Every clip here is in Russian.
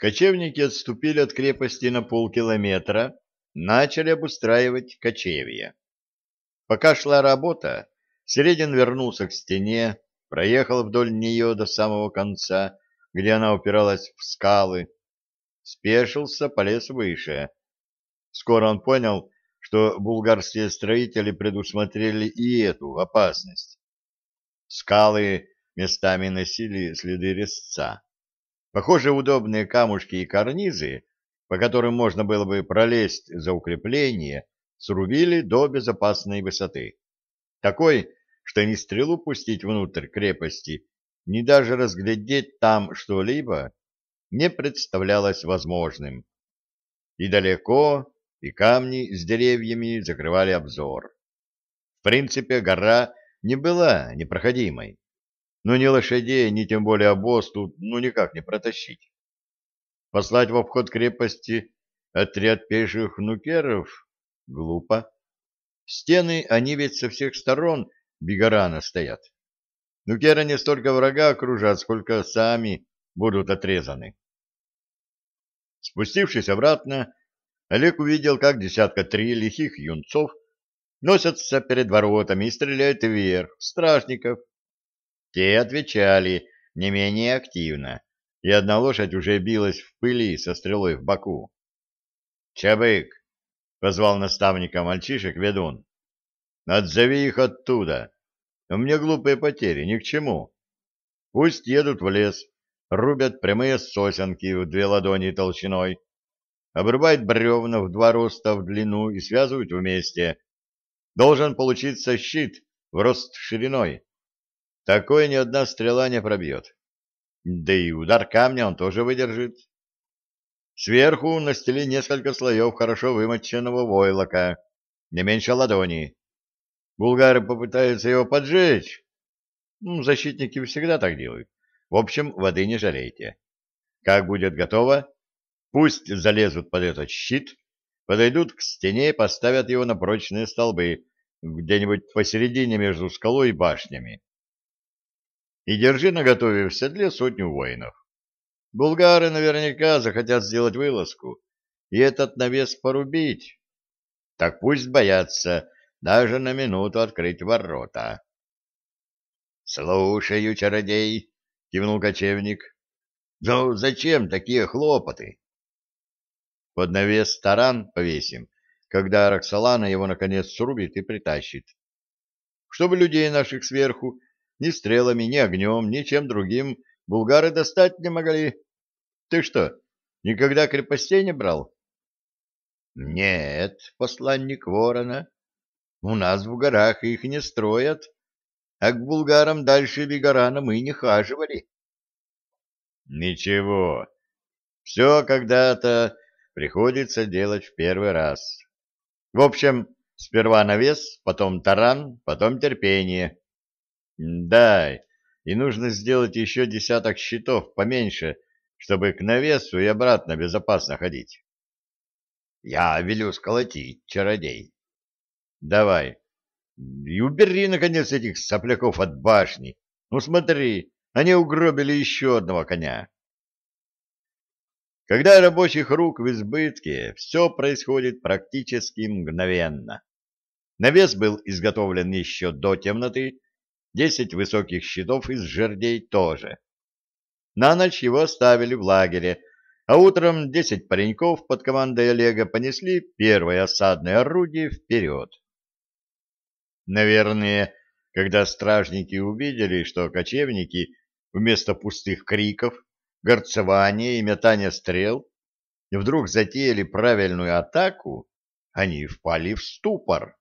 Кочевники отступили от крепости на полкилометра, начали обустраивать кочевья. Пока шла работа, Середин вернулся к стене, проехал вдоль нее до самого конца, где она упиралась в скалы, спешился, полез выше. Скоро он понял, что булгарские строители предусмотрели и эту опасность. Скалы местами носили следы резца. Похоже, удобные камушки и карнизы, по которым можно было бы пролезть за укрепление, срубили до безопасной высоты. Такой, что ни стрелу пустить внутрь крепости, ни даже разглядеть там что-либо не представлялось возможным. И далеко, и камни с деревьями закрывали обзор. В принципе, гора не была непроходимой, но ни лошадей, ни тем более обоз тут ну никак не протащить. Послать в обход крепости отряд пеших нукеров глупо. Стены, они ведь со всех сторон Бигорана стоят. Нукеры не столько врага окружат, сколько сами будут отрезаны. Спустившись обратно, Олег увидел, как десятка три лихих юнцов носятся перед воротами и стреляют вверх, стражников. Те отвечали не менее активно, и одна лошадь уже билась в пыли со стрелой в боку. «Чабык!» — позвал наставника мальчишек ведун. Отзови их оттуда. У меня глупые потери, ни к чему. Пусть едут в лес, рубят прямые сосенки в две ладони толщиной, обрубают бревна в два роста в длину и связывают вместе. Должен получиться щит в рост шириной. Такой ни одна стрела не пробьет. Да и удар камня он тоже выдержит. Сверху настели несколько слоев хорошо вымоченного войлока, не меньше ладони. Булгары попытаются его поджечь. Ну, защитники всегда так делают. В общем, воды не жалейте. Как будет готово, пусть залезут под этот щит, подойдут к стене и поставят его на прочные столбы, где-нибудь посередине между скалой и башнями. И держи наготове в седле сотню воинов. Булгары наверняка захотят сделать вылазку и этот навес порубить. Так пусть боятся, даже на минуту открыть ворота. — Слушаю, чародей, — кивнул кочевник. — Но зачем такие хлопоты? — Под навес таран повесим, когда Роксолана его наконец срубит и притащит. Чтобы людей наших сверху ни стрелами, ни огнем, ни чем другим булгары достать не могли. Ты что, никогда крепостей не брал? — Нет, посланник ворона, у нас в горах их не строят, а к булгарам дальше Бигорана мы не хаживали. Ничего, все когда-то приходится делать в первый раз. В общем, сперва навес, потом таран, потом терпение. Да, и нужно сделать еще десяток щитов поменьше, чтобы к навесу и обратно безопасно ходить. Я велю сколотить, чародей. Давай. И убери, наконец, этих сопляков от башни. Ну, смотри, они угробили еще одного коня. Когда рабочих рук в избытке, все происходит практически мгновенно. Навес был изготовлен еще до темноты, десять высоких щитов из жердей тоже. На ночь его оставили в лагере, а утром десять пареньков под командой Олега понесли первое осадное орудие вперед. Наверное, когда стражники увидели, что кочевники вместо пустых криков, горцевания и метания стрел вдруг затеяли правильную атаку, они впали в ступор.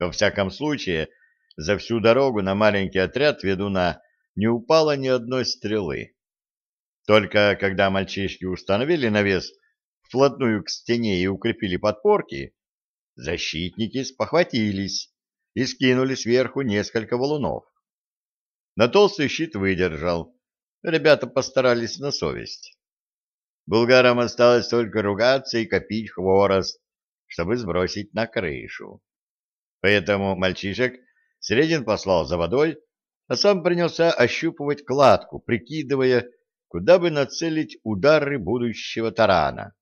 Во всяком случае, за всю дорогу на маленький отряд ведуна не упало ни одной стрелы. Только когда мальчишки установили навес вплотную к стене и укрепили подпорки, защитники спохватились и скинули сверху несколько валунов. На толстый щит выдержал. Ребята постарались на совесть. Булгарам осталось только ругаться и копить хворост, чтобы сбросить на крышу. Поэтому мальчишек Средин послал за водой, а сам принялся ощупывать кладку, прикидывая, куда бы нацелить удары будущего тарана.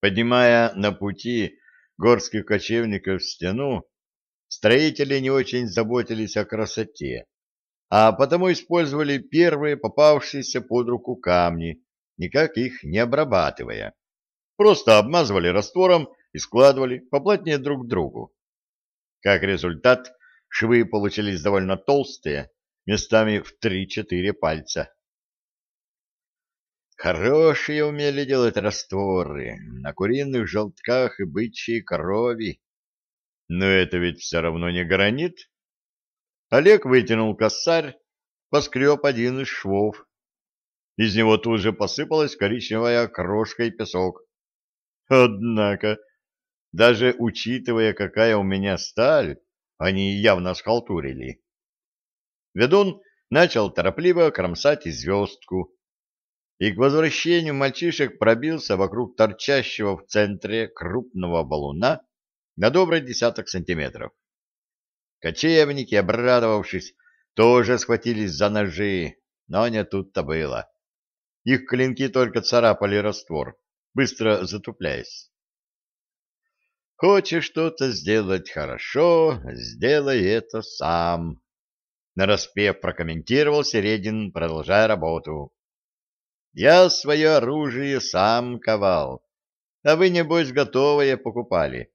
Поднимая на пути горских кочевников стену, строители не очень заботились о красоте, а потому использовали первые попавшиеся под руку камни, никак их не обрабатывая. Просто обмазывали раствором и складывали поплотнее друг к другу. Как результат, швы получились довольно толстые, местами в 3-4 пальца. Хорошие умели делать растворы на куриных желтках и бычьей крови. Но это ведь все равно не гранит. Олег вытянул косарь, поскреб один из швов. Из него тут же посыпалась коричневая крошка и песок. Однако, даже учитывая, какая у меня сталь, они явно схалтурили. Ведун начал торопливо кромсать и звездку, и к возвращению мальчишек пробился вокруг торчащего в центре крупного балуна на добрый десяток сантиметров. Кочевники, обрадовавшись, тоже схватились за ножи, но не тут-то было. Их клинки только царапали раствор, быстро затупляясь. Хочешь что-то сделать хорошо, сделай это сам. Нараспев прокомментировал Середин, продолжая работу. Я свое оружие сам ковал, а вы, небось, готовое покупали.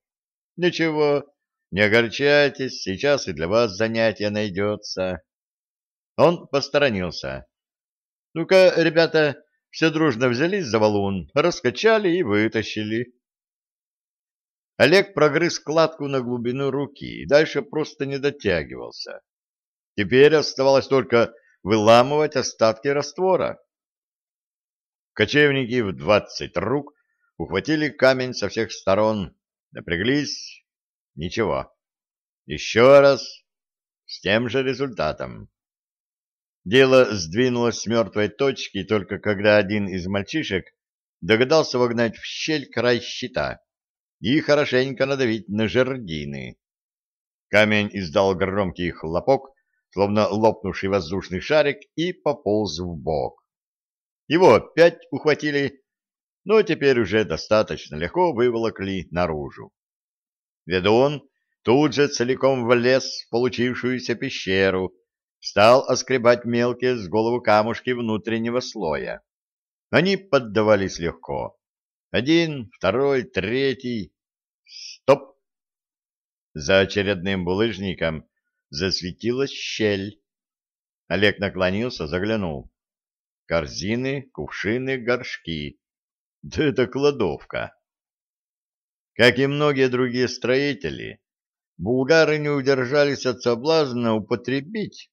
Ничего, не огорчайтесь, сейчас и для вас занятие найдется. Он посторонился. Ну-ка, ребята, все дружно взялись за валун, раскачали и вытащили. Олег прогрыз складку на глубину руки и дальше просто не дотягивался. Теперь оставалось только выламывать остатки раствора. Кочевники в двадцать рук ухватили камень со всех сторон, напряглись. Ничего. Еще раз. С тем же результатом. Дело сдвинулось с мертвой точки только когда один из мальчишек догадался вогнать в щель край щита и хорошенько надавить на жердины. Камень издал громкий хлопок, словно лопнувший воздушный шарик, и пополз в бок. Его опять ухватили, но теперь уже достаточно легко выволокли наружу. Ведун тут же целиком влез в получившуюся пещеру, стал оскребать мелкие с голову камушки внутреннего слоя. Они поддавались легко. Один, второй, третий. Стоп! За очередным булыжником засветилась щель. Олег наклонился, заглянул. Корзины, кувшины, горшки. Да это кладовка. Как и многие другие строители, булгары не удержались от соблазна употребить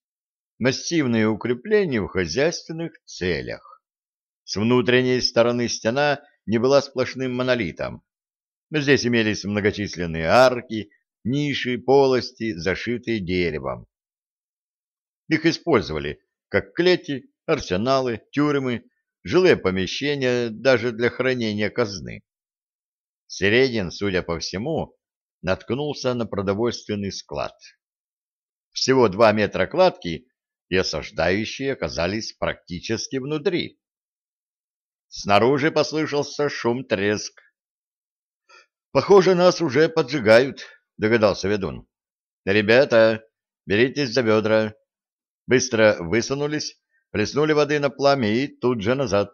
массивные укрепления в хозяйственных целях. С внутренней стороны стена не была сплошным монолитом. Здесь имелись многочисленные арки, ниши, полости, зашитые деревом. Их использовали как клети, арсеналы, тюрьмы, жилые помещения даже для хранения казны. Середин, судя по всему, наткнулся на продовольственный склад. Всего два метра кладки и осаждающие оказались практически внутри. Снаружи послышался шум-треск. «Похоже, нас уже поджигают», — догадался ведун. «Ребята, беритесь за бедра». Быстро высунулись, плеснули воды на пламя и тут же назад.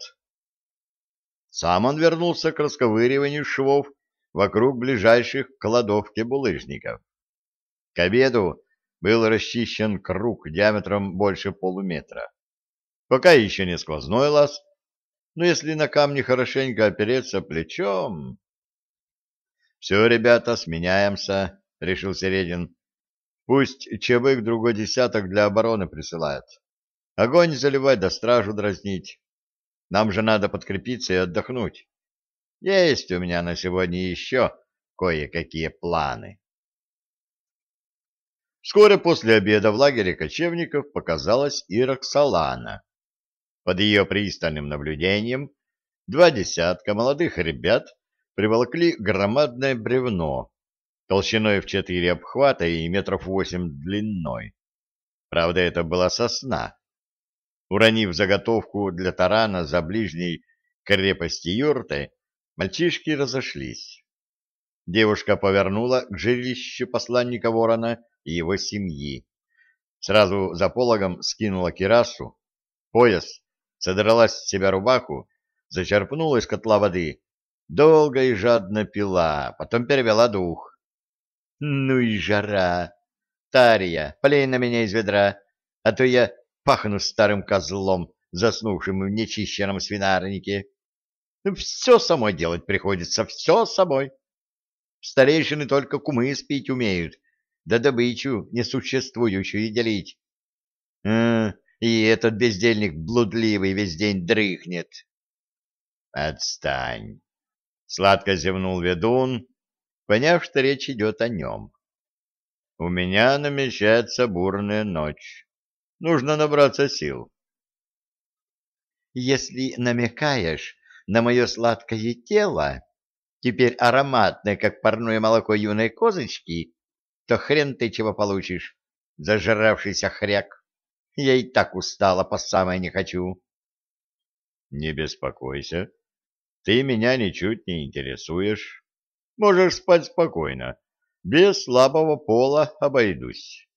Сам он вернулся к расковыриванию швов вокруг ближайших к кладовке булыжников. К обеду был расчищен круг диаметром больше полуметра. Пока еще не сквозной лаз, но если на камне хорошенько опереться плечом... — Все, ребята, сменяемся, — решил Середин. — Пусть ЧБК другой десяток для обороны присылает. Огонь заливать да стражу дразнить. Нам же надо подкрепиться и отдохнуть. Есть у меня на сегодня еще кое-какие планы. Вскоре после обеда в лагере кочевников показалась и Роксолана. Под ее пристальным наблюдением два десятка молодых ребят приволокли громадное бревно толщиной в четыре обхвата и метров восемь длиной. Правда, это была сосна. Уронив заготовку для тарана за ближней крепости юрты, мальчишки разошлись. Девушка повернула к жилищу посланника ворона и его семьи. Сразу за пологом скинула кирасу, пояс, содрала с себя рубаху, зачерпнула из котла воды, долго и жадно пила, потом перевела дух. Ну и жара! Тария, полей на меня из ведра, а то я пахну старым козлом, заснувшим в нечищенном свинарнике. Ну, все самой делать приходится, все самой. Старейшины только кумы спить умеют, да добычу несуществующую делить. А, и этот бездельник блудливый весь день дрыхнет. Отстань. Сладко зевнул ведун, поняв, что речь идет о нем. У меня намечается бурная ночь. Нужно набраться сил. Если намекаешь на мое сладкое тело, теперь ароматное, как парное молоко юной козочки, то хрен ты чего получишь, зажравшийся хряк. Я и так устала, по самое не хочу. Не беспокойся, ты меня ничуть не интересуешь. Можешь спать спокойно, без слабого пола обойдусь.